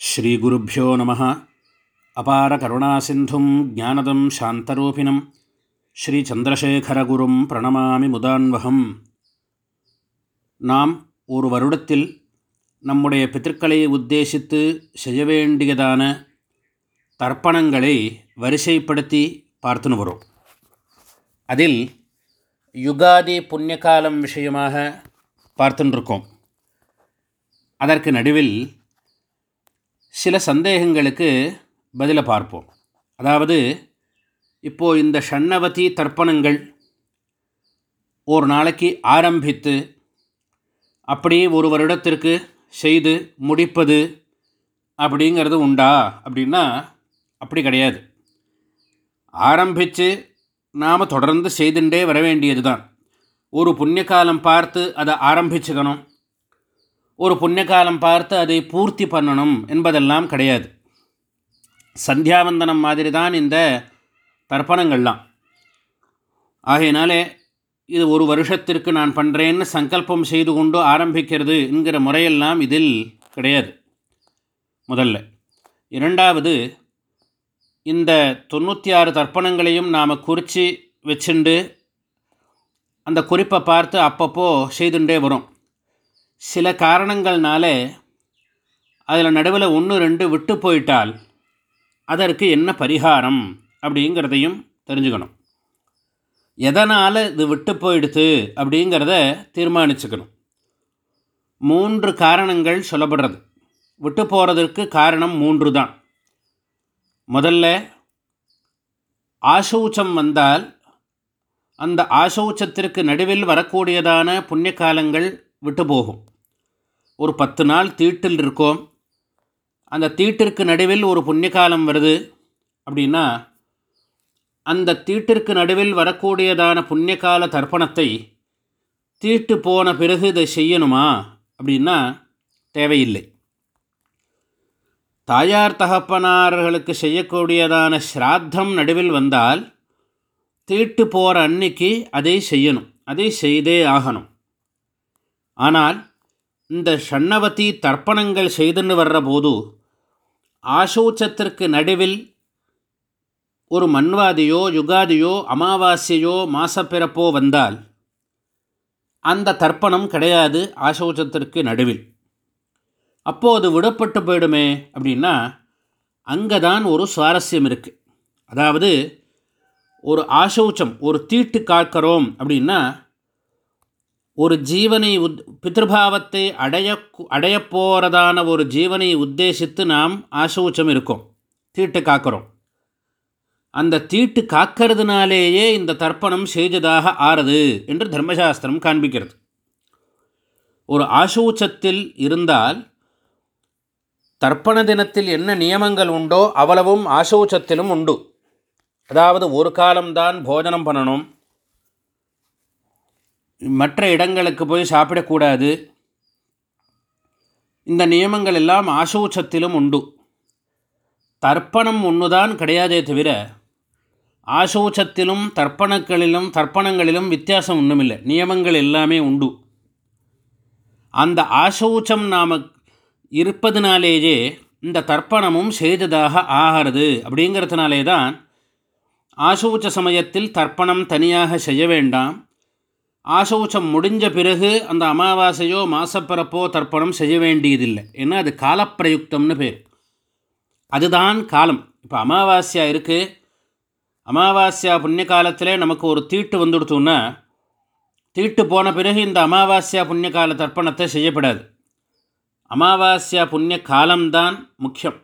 ஸ்ரீகுருப்போ நம. அபார கருணாசிந்தும் ஜானதம் சாந்தரூபிணம். ஸ்ரீச்சந்திரசேகரகுரும் பிரணமாமி முதான்வகம். நாம் ஒரு வருடத்தில் நம்முடைய பித்திருக்களை உத்தேசித்து செய்ய வேண்டியதான தர்ப்பணங்களை வரிசைப்படுத்தி பார்த்துன்னு வரும். அதில் யுகாதி புண்ணியகாலம் விஷயமாக பார்த்துட்டுருக்கோம் அதற்கு நடுவில் சில சந்தேகங்களுக்கு பதிலை பார்ப்போம். அதாவது இப்போது இந்த ஷண்ணவதி தர்ப்பணங்கள் ஒரு நாளைக்கு ஆரம்பித்து அப்படியே ஒரு வருடத்திற்கு செய்து முடிப்பது அப்படிங்கிறது உண்டா? அப்படின்னா அப்படி கிடையாது. ஆரம்பித்து நாம் தொடர்ந்து செய்துட்டே வர வேண்டியது தான் ஒரு புண்ணிய காலம் பார்த்து அதை ஆரம்பிச்சுக்கணும். ஒரு புண்ணியகாலம் பார்த்து அதை பூர்த்தி பண்ணணும் என்பதெல்லாம் கிடையாது. சந்தியாவந்தனம் மாதிரி தான் இந்த தர்ப்பணங்கள்லாம். ஆகையினாலே இது ஒரு வருஷத்திற்கு நான் பண்ணுறேன்னு சங்கல்பம் செய்து கொண்டு ஆரம்பிக்கிறது என்கிற முறையெல்லாம் இதில் கிடையாது. முதல்ல. இரண்டாவது இந்த தொண்ணூற்றி ஆறு தர்ப்பணங்களையும் நாம் குறித்து வச்சுண்டு அந்த குறிப்பை பார்த்து அப்பப்போ செய்துண்டே வரும். சில காரணங்கள்னால அதில் நடுவில் ஒன்று ரெண்டு விட்டு போயிட்டால் அதற்கு என்ன பரிகாரம் அப்படிங்கிறதையும் தெரிஞ்சுக்கணும். எதனால் இது விட்டு போயிடுது அப்படிங்கிறத தீர்மானிச்சுக்கணும். மூன்று காரணங்கள் சொல்லப்படுறது. விட்டு போகிறதுக்கு காரணம் மூன்று தான் முதல்ல ஆசௌச்சம் வந்தால் அந்த ஆசௌச்சத்திற்கு நடுவில் வரக்கூடியதான புண்ணிய காலங்கள் விட்டு போகும் ஒரு பத்து நாள் தீட்டில் இருக்கோம். அந்த தீட்டிற்கு நடுவில் ஒரு புண்ணியகாலம் வருது. அப்படின்னா அந்த தீட்டிற்கு நடுவில் வரக்கூடியதான புண்ணியகால தர்ப்பணத்தை தீட்டு போன பிறகு இதை செய்யணுமா? அப்படின்னா தேவையில்லை. தாயார் தகப்பனார்களுக்கு செய்யக்கூடியதான ஸ்ராத்தம் நடுவில் வந்தால் தீட்டு போகிற அன்னைக்கு அதை செய்யணும். அதை செய்தே ஆகணும். ஆனால் இந்த ஷண்ணவதி தர்ப்பணங்கள் செய்துன்னு வர்ற போது ஆசோச்சத்திற்கு நடுவில் ஒரு மன்வாதியோ யுகாதியோ அமாவாசையோ மாசப்பிறப்போ வந்தால் அந்த தர்ப்பணம் கிடையாது ஆசோச்சத்திற்கு நடுவில். அப்போது விடப்பட்டு போயிடுமே அப்படின்னா அங்கே தான் ஒரு சுவாரஸ்யம் இருக்குது அதாவது ஒரு ஆசௌச்சம் ஒரு தீட்டு காக்கிறோம் அப்படின்னா ஒரு ஜீவனை உத் பித்ருபாவத்தை அடைய அடையப்போகிறதான ஒரு ஜீவனை உத்தேசித்து நாம் ஆசௌச்சம் இருக்கோம் தீட்டு காக்கிறோம். அந்த தீட்டு காக்கிறதுனாலேயே இந்த தர்ப்பணம் செய்ததாக ஆறுது என்று தர்மசாஸ்திரம் காண்பிக்கிறது. ஒரு ஆசௌச்சத்தில் இருந்தால் தர்ப்பண தினத்தில் என்ன நியமங்கள் உண்டோ அவ்வளவும் ஆசௌச்சத்திலும் உண்டு. அதாவது ஒரு காலம்தான் போஜனம் பண்ணணும் மற்ற இடங்களுக்கு போய் சாப்பிடக்கூடாது. இந்த நியமங்கள் எல்லாம் ஆசோச்சத்திலும் உண்டு. தர்ப்பணம் ஒன்று தான் கிடையாதே தவிர ஆசோச்சத்திலும் தர்ப்பணங்களிலும் தர்ப்பணங்களிலும் வித்தியாசம் ஒன்றுமில்லை நியமங்கள் எல்லாமே உண்டு. அந்த ஆசோச்சம் நாம் இருப்பதினாலேயே இந்த தர்ப்பணமும் செய்ததாக ஆகிறது. அப்படிங்கிறதுனாலே தான் ஆசோச்ச சமயத்தில் தர்ப்பணம் தனியாக செய்ய வேண்டாம். ஆசௌச்சம் முடிஞ்ச பிறகு அந்த அமாவாசையோ மாசப்பிறப்போ தர்ப்பணம் செய்ய வேண்டியதில்லை. ஏன்னா அது காலப்பிரயுக்தம்னு பேர். அதுதான் காலம். இப்போ அமாவாஸ்யா இருக்குது அமாவாஸ்யா புண்ணிய காலத்தில் நமக்கு ஒரு தீட்டு வந்துடுத்தோன்னா தீட்டு போன பிறகு இந்த அமாவாஸ்யா புண்ணிய கால தர்ப்பணத்தை செய்யப்படாது. அமாவாஸ்யா புண்ணிய காலம்தான் முக்கியம்.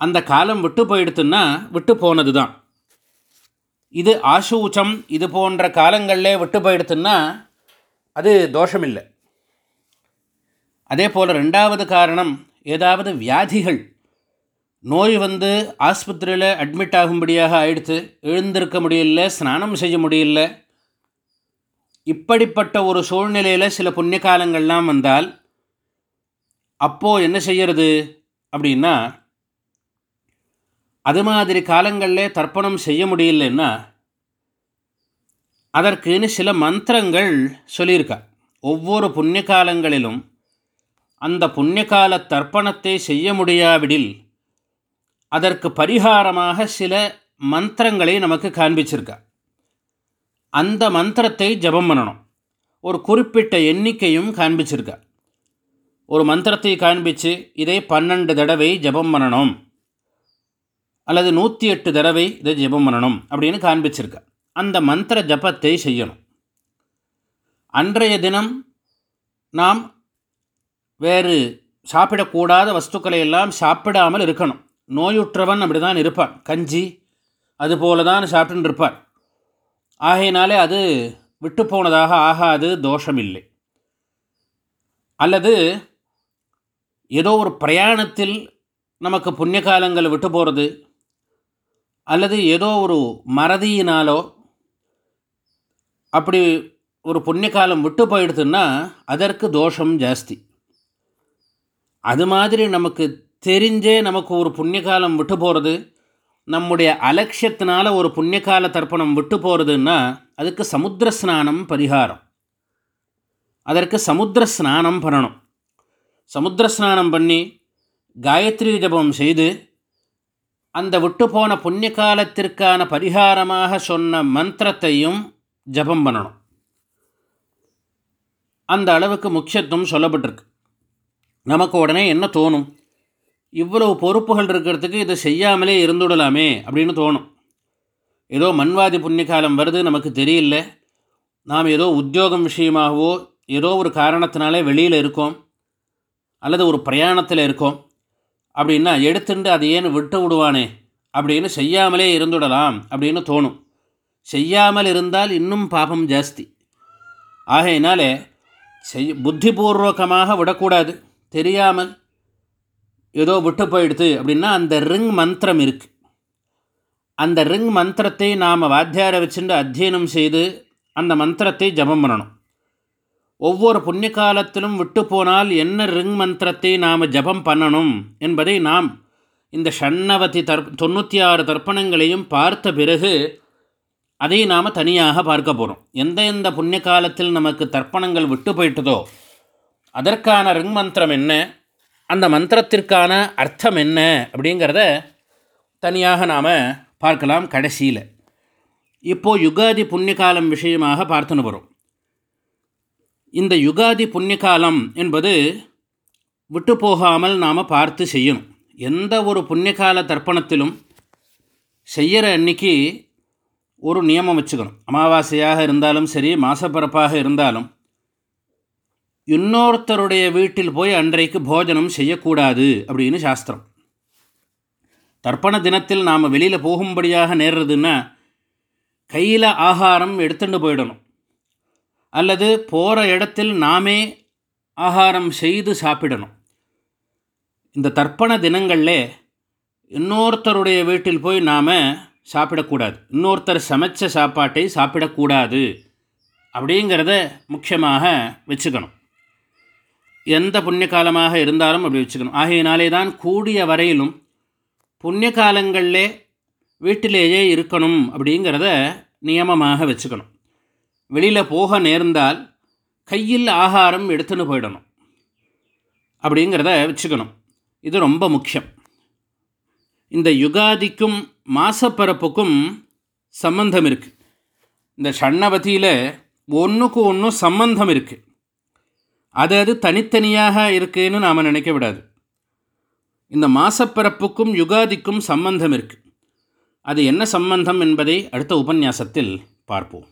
அந்த காலம் விட்டு போயிடுத்துன்னா விட்டு போனது தான் இது ஆசூச்சம் இது போன்ற காலங்களில் விட்டு போயிடுத்துன்னா அது தோஷமில்லை. அதே போல் ரெண்டாவது காரணம் ஏதாவது வியாதிகள் நோய் வந்து ஆஸ்பத்திரியில் அட்மிட் ஆகும்படியாக ஆயிடுத்து எழுந்திருக்க முடியல ஸ்நானம் செய்ய முடியல இப்படிப்பட்ட ஒரு சூழ்நிலையில் சில புண்ணிய காலங்கள்லாம் வந்தால் அப்போது என்ன செய்யறது? அப்படின்னா அது மாதிரி காலங்களில் தர்ப்பணம் செய்ய முடியலன்னா அதற்குன்னு சில மந்திரங்கள் சொல்லியிருக்கா. ஒவ்வொரு புண்ணிய காலங்களிலும் அந்த புண்ணியகால தர்ப்பணத்தை செய்ய முடியாவிடில் அதற்கு பரிகாரமாக சில மந்திரங்களை நமக்கு காண்பிச்சிருக்கா. அந்த மந்திரத்தை ஜபம் பண்ணணும். ஒரு குறிப்பிட்ட எண்ணிக்கையும் காண்பிச்சிருக்கா. ஒரு மந்திரத்தை காண்பித்து இதை பன்னெண்டு தடவை ஜபம் பண்ணணும். அல்லது நூற்றி எட்டு தடவை இதை ஜபம் பண்ணணும் அப்படின்னு காண்பிச்சிருக்க. அந்த மந்திர ஜபத்தை செய்யணும். அன்றைய தினம் நாம் வேறு சாப்பிடக்கூடாத வஸ்துக்களை எல்லாம் சாப்பிடாமல் இருக்கணும். நோயுற்றவன் அப்படி தான் இருப்பான். கஞ்சி அதுபோல தான் சாப்பிட்டுன்னு இருப்பான். ஆகையினாலே அது விட்டு போனதாக ஆகாது தோஷமில்லை. அல்லது ஏதோ ஒரு பிரயாணத்தில் நமக்கு புண்ணிய காலங்கள் விட்டு போகிறது அல்லது ஏதோ ஒரு மறதியினாலோ அப்படி ஒரு புண்ணிய காலம் விட்டு போயிடுதுன்னா அதற்கு தோஷம் ஜாஸ்தி. அது மாதிரி நமக்கு தெரிஞ்சே நமக்கு ஒரு புண்ணிய காலம் விட்டு போகிறது நம்முடைய அலட்சியத்தினால் ஒரு புண்ணியகால தர்ப்பணம் விட்டு போகிறதுன்னா அதுக்கு சமுத்திர ஸ்நானம் பரிகாரம். அதற்கு சமுத்திர ஸ்நானம் பண்ணணும். சமுத்திர ஸ்நானம் பண்ணி காயத்ரி ஜபம் செய்து அந்த விட்டு போன புண்ணிய காலத்திற்கான பரிகாரமாக சொன்ன மந்திரத்தையும் ஜபம் பண்ணணும். அந்த அளவுக்கு முக்கியத்துவம் சொல்லப்பட்டிருக்கு. நமக்கு உடனே என்ன தோணும்? இவ்வளவு பொறுப்புகள் இருக்கிறதுக்கு இதை செய்யாமலே இருந்துடலாமே அப்படின்னு தோணும். ஏதோ மண்வாதி புண்ணியகாலம் வருது நமக்கு தெரியல. நாம் ஏதோ உத்தியோகம் விஷயமாகவோ ஏதோ ஒரு காரணத்தினாலே வெளியில் இருக்கோம். அல்லது ஒரு பிரயாணத்தில் இருக்கோம். அப்படின்னா எடுத்துட்டு அதை ஏன் விட்டு விடுவானே? அப்படின்னு செய்யாமலே இருந்துடலாம் அப்படின்னு தோணும். செய்யாமல் இருந்தால் இன்னும் பாபம் ஜாஸ்தி. ஆகையினாலே செய் புத்திபூர்வகமாக விடக்கூடாது. தெரியாமல் ஏதோ விட்டு போயிடுது அப்படின்னா அந்த ரிங் மந்திரம் இருக்குது அந்த ரிங் மந்திரத்தை நாம் வாத்தியாரை வச்சுட்டு அத்தியனம் செய்து அந்த மந்திரத்தை ஜபம் பண்ணணும். ஒவ்வொரு புண்ணிய காலத்திலும் விட்டு போனால் என்ன ரிங் மந்திரத்தை நாம் ஜபம் பண்ணணும் என்பதை நாம் இந்த ஷண்ணவதி தர் தொண்ணூற்றி ஆறு தர்ப்பணங்களையும் பார்த்த பிறகு அதை நாம் தனியாக பார்க்க போகிறோம் எந்த எந்த புண்ணிய காலத்தில் நமக்கு தர்ப்பணங்கள் விட்டு போயிட்டதோ அதற்கான ரிங் மந்திரம் என்ன அந்த மந்திரத்திற்கான அர்த்தம் என்ன அப்படிங்கிறத தனியாக நாம் பார்க்கலாம் கடைசியில். இப்போது யுகாதி புண்ணியகாலம் விஷயமாக பார்த்துன்னு வரும் இந்த யுகாதி புண்ணியகாலம் என்பது விட்டு போகாமல் நாம் பார்த்து செய்யணும். எந்த ஒரு புண்ணியகால தர்ப்பணத்திலும் செய்கிற அன்னைக்கு ஒரு நியமம் வச்சுக்கணும். அமாவாசையாக இருந்தாலும் சரி மாசப்பரப்பாக இருந்தாலும் இன்னொருத்தருடைய வீட்டில் போய் அன்றைக்கு போஜனம் செய்யக்கூடாது அப்படின்னு சாஸ்திரம். தர்ப்பண தினத்தில் நாம் வெளியில் போகும்படியாக நேர்றதுன்னா கையில் ஆகாரம் எடுத்துட்டு போயிடணும். அல்லது போகிற இடத்தில் நாமே ஆகாரம் செய்து சாப்பிடணும். இந்த தர்ப்பண தினங்களில் இன்னொருத்தருடைய வீட்டில் போய் நாம் சாப்பிடக்கூடாது. இன்னொருத்தர் சமைச்ச சாப்பாட்டை சாப்பிடக்கூடாது அப்படிங்கிறத முக்கியமாக வச்சுக்கணும். எந்த புண்ணிய காலமாக இருந்தாலும் அப்படி வச்சுக்கணும். ஆகையினாலே தான் கூடிய வரையிலும் புண்ணிய காலங்களில் வீட்டிலேயே இருக்கணும் அப்படிங்கிறத நியமமாக வச்சுக்கணும். வெளியில் போக நேர்ந்தால் கையில் ஆகாரம் எடுத்துன்னு போயிடணும். அப்படிங்கிறத வச்சுக்கணும். இது ரொம்ப முக்கியம். இந்த யுகாதிக்கும் மாசப்பரப்புக்கும் சம்பந்தம் இருக்குது இந்த ஷண்ணவதியில் ஒன்றுக்கு ஒன்றும் சம்பந்தம் இருக்குது அது அது தனித்தனியாக இருக்குன்னு நாம் நினைக்க விடாது. இந்த மாசப்பரப்புக்கும் யுகாதிக்கும் சம்பந்தம் இருக்குது அது என்ன சம்பந்தம் என்பதை அடுத்த உபன்யாசத்தில் பார்ப்போம்.